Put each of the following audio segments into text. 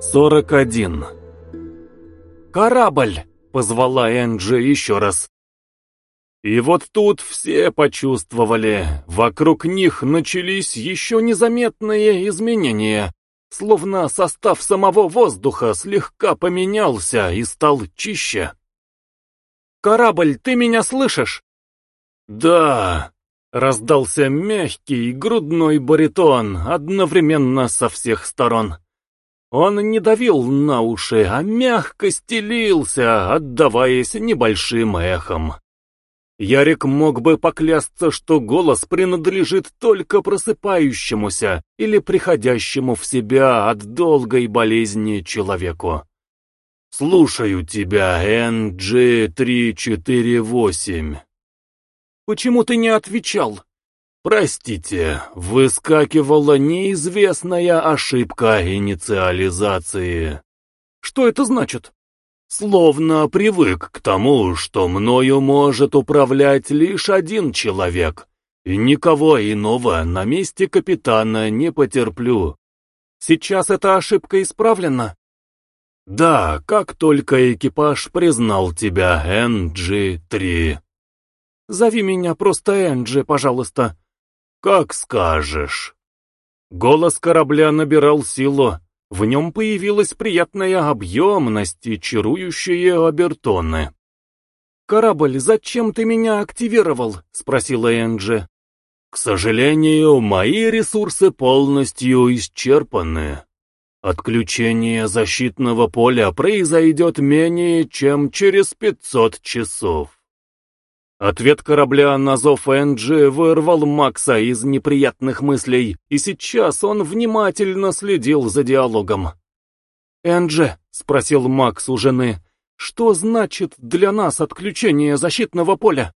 41. «Корабль!» — позвала Энджи еще раз. И вот тут все почувствовали, вокруг них начались еще незаметные изменения, словно состав самого воздуха слегка поменялся и стал чище. «Корабль, ты меня слышишь?» «Да», — раздался мягкий грудной баритон одновременно со всех сторон. Он не давил на уши, а мягко стелился, отдаваясь небольшим эхом. Ярик мог бы поклясться, что голос принадлежит только просыпающемуся или приходящему в себя от долгой болезни человеку. «Слушаю тебя, NG348». «Почему ты не отвечал?» Простите, выскакивала неизвестная ошибка инициализации. Что это значит? Словно привык к тому, что мною может управлять лишь один человек, и никого иного на месте капитана не потерплю. Сейчас эта ошибка исправлена? Да, как только экипаж признал тебя, NG-3. Зови меня просто Энджи, пожалуйста. «Как скажешь». Голос корабля набирал силу. В нем появилась приятная объемность и чарующие обертоны. «Корабль, зачем ты меня активировал?» — спросила Энджи. «К сожалению, мои ресурсы полностью исчерпаны. Отключение защитного поля произойдет менее чем через пятьсот часов. Ответ корабля на зов Энджи вырвал Макса из неприятных мыслей, и сейчас он внимательно следил за диалогом. «Энджи», — спросил Макс у жены, — «что значит для нас отключение защитного поля?»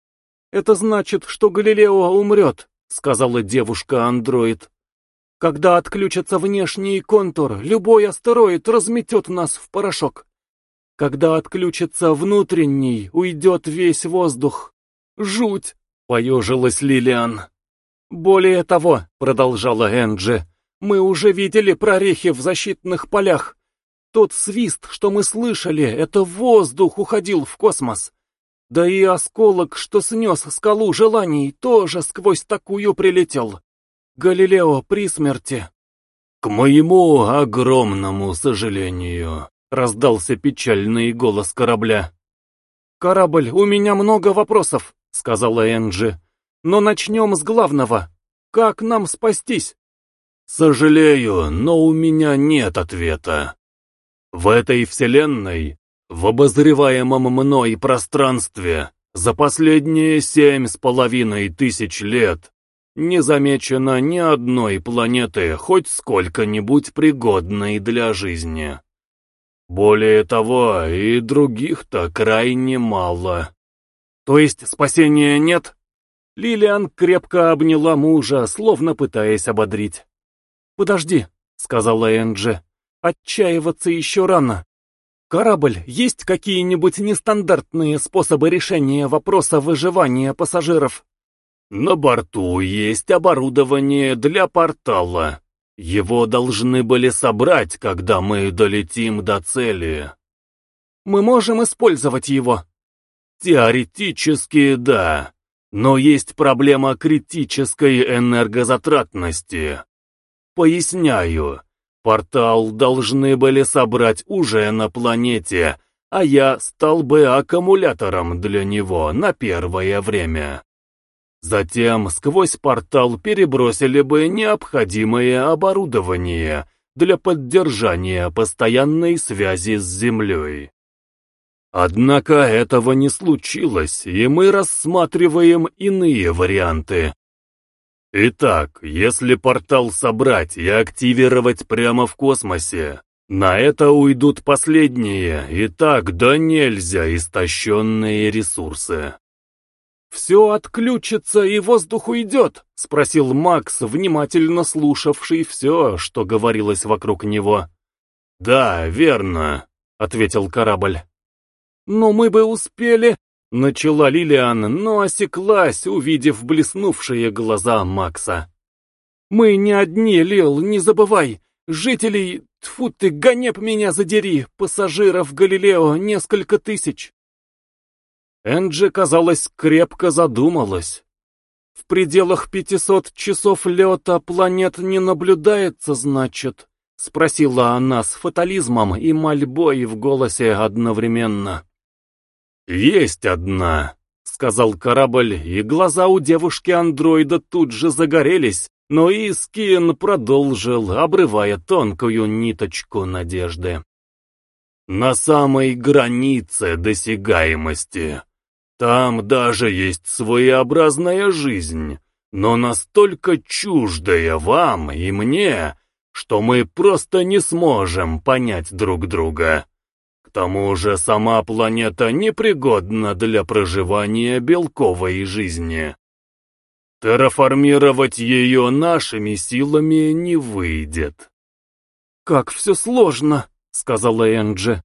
«Это значит, что Галилео умрет», — сказала девушка-андроид. «Когда отключится внешний контур, любой астероид разметет нас в порошок. Когда отключится внутренний, уйдет весь воздух». «Жуть!» — поежилась Лилиан. «Более того», — продолжала Энджи, — «мы уже видели прорехи в защитных полях. Тот свист, что мы слышали, это воздух уходил в космос. Да и осколок, что снес скалу желаний, тоже сквозь такую прилетел. Галилео при смерти». «К моему огромному сожалению», — раздался печальный голос корабля. «Корабль, у меня много вопросов», — сказала Энджи. «Но начнем с главного. Как нам спастись?» «Сожалею, но у меня нет ответа. В этой вселенной, в обозреваемом мной пространстве, за последние семь с половиной тысяч лет не замечено ни одной планеты, хоть сколько-нибудь пригодной для жизни. Более того, и других-то крайне мало. То есть спасения нет? Лилиан крепко обняла мужа, словно пытаясь ободрить. «Подожди», — сказала Энджи, — «отчаиваться еще рано. Корабль, есть какие-нибудь нестандартные способы решения вопроса выживания пассажиров?» «На борту есть оборудование для портала. Его должны были собрать, когда мы долетим до цели». «Мы можем использовать его», Теоретически да, но есть проблема критической энергозатратности. Поясняю, портал должны были собрать уже на планете, а я стал бы аккумулятором для него на первое время. Затем сквозь портал перебросили бы необходимое оборудование для поддержания постоянной связи с Землей. Однако этого не случилось, и мы рассматриваем иные варианты. Итак, если портал собрать и активировать прямо в космосе, на это уйдут последние, и так да нельзя истощенные ресурсы. «Все отключится и воздух уйдет?» — спросил Макс, внимательно слушавший все, что говорилось вокруг него. «Да, верно», — ответил корабль. «Но мы бы успели...» — начала Лилиан, но осеклась, увидев блеснувшие глаза Макса. «Мы не одни, Лил, не забывай. Жителей, тьфу ты, гонеп меня задери, пассажиров Галилео несколько тысяч. Энджи, казалось, крепко задумалась. В пределах пятисот часов лета планет не наблюдается, значит? Спросила она с фатализмом и мольбой в голосе одновременно. «Есть одна», — сказал корабль, и глаза у девушки-андроида тут же загорелись, но Искин продолжил, обрывая тонкую ниточку надежды. «На самой границе досягаемости. Там даже есть своеобразная жизнь, но настолько чуждая вам и мне, что мы просто не сможем понять друг друга. Тому же сама планета непригодна для проживания белковой жизни. Терраформировать ее нашими силами не выйдет. «Как все сложно», — сказала Энджи.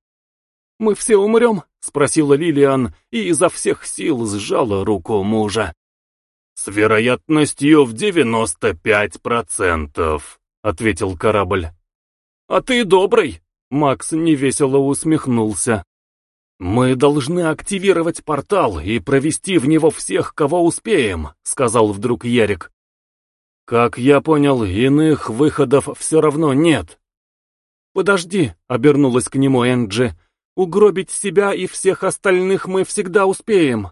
«Мы все умрем?» — спросила Лилиан и изо всех сил сжала руку мужа. «С вероятностью в девяносто пять процентов», — ответил корабль. «А ты добрый!» — Макс невесело усмехнулся. «Мы должны активировать портал и провести в него всех, кого успеем», — сказал вдруг Ярик. «Как я понял, иных выходов все равно нет». «Подожди», — обернулась к нему Энджи, — «угробить себя и всех остальных мы всегда успеем».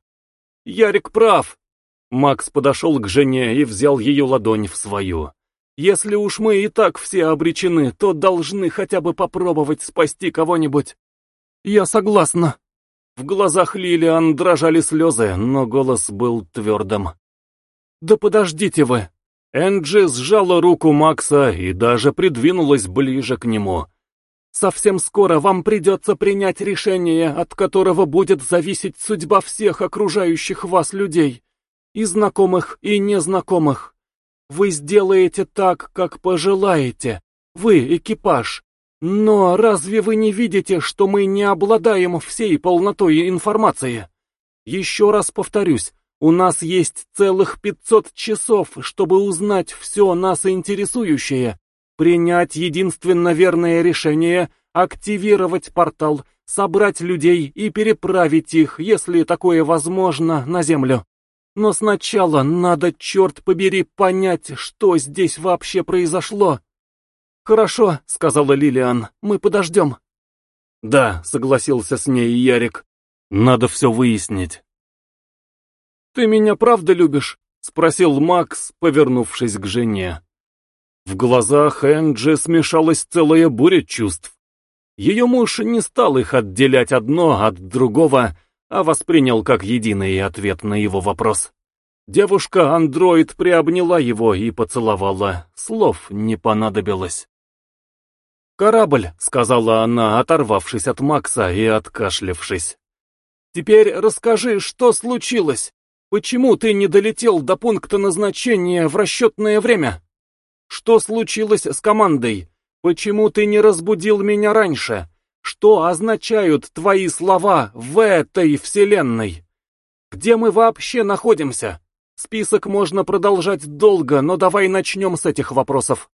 «Ярик прав». Макс подошел к жене и взял ее ладонь в свою. Если уж мы и так все обречены, то должны хотя бы попробовать спасти кого-нибудь. Я согласна. В глазах Лилиан дрожали слезы, но голос был твердым. Да подождите вы. Энджи сжала руку Макса и даже придвинулась ближе к нему. Совсем скоро вам придется принять решение, от которого будет зависеть судьба всех окружающих вас людей, и знакомых, и незнакомых. Вы сделаете так, как пожелаете. Вы экипаж. Но разве вы не видите, что мы не обладаем всей полнотой информации? Еще раз повторюсь, у нас есть целых 500 часов, чтобы узнать все нас интересующее, принять единственно верное решение, активировать портал, собрать людей и переправить их, если такое возможно, на Землю. Но сначала надо, черт побери, понять, что здесь вообще произошло. «Хорошо», — сказала Лилиан, — «мы подождем». «Да», — согласился с ней Ярик, — «надо все выяснить». «Ты меня правда любишь?» — спросил Макс, повернувшись к жене. В глазах Энджи смешалась целая буря чувств. Ее муж не стал их отделять одно от другого, а воспринял как единый ответ на его вопрос. Девушка-андроид приобняла его и поцеловала, слов не понадобилось. «Корабль», — сказала она, оторвавшись от Макса и откашлявшись. «Теперь расскажи, что случилось? Почему ты не долетел до пункта назначения в расчетное время? Что случилось с командой? Почему ты не разбудил меня раньше? Что означают твои слова в этой вселенной? Где мы вообще находимся? Список можно продолжать долго, но давай начнем с этих вопросов.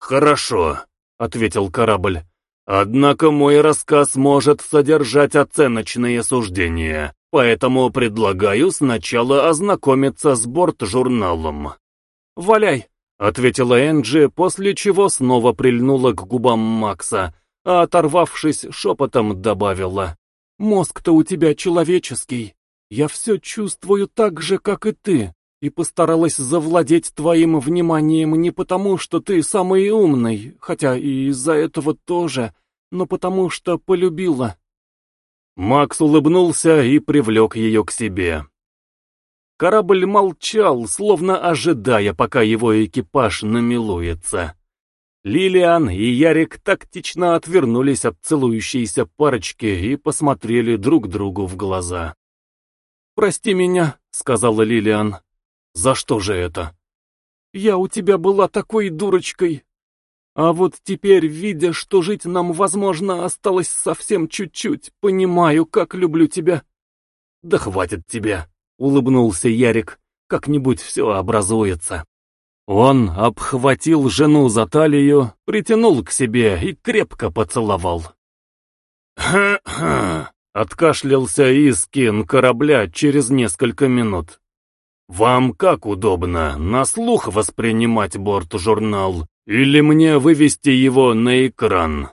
Хорошо, ответил корабль. Однако мой рассказ может содержать оценочные суждения, поэтому предлагаю сначала ознакомиться с борт-журналом. «Валяй!» — ответила Энджи, после чего снова прильнула к губам Макса, а оторвавшись, шепотом добавила. «Мозг-то у тебя человеческий. Я все чувствую так же, как и ты, и постаралась завладеть твоим вниманием не потому, что ты самый умный, хотя и из-за этого тоже, но потому что полюбила». Макс улыбнулся и привлек ее к себе. Корабль молчал, словно ожидая, пока его экипаж намилуется. Лилиан и Ярик тактично отвернулись от целующейся парочки и посмотрели друг другу в глаза. «Прости меня», — сказала Лилиан. «За что же это?» «Я у тебя была такой дурочкой. А вот теперь, видя, что жить нам, возможно, осталось совсем чуть-чуть, понимаю, как люблю тебя». «Да хватит тебя», — улыбнулся Ярик. «Как-нибудь все образуется». Он обхватил жену за талию, притянул к себе и крепко поцеловал. «Ха-ха!» — откашлялся Искин корабля через несколько минут. «Вам как удобно, на слух воспринимать борт-журнал или мне вывести его на экран?»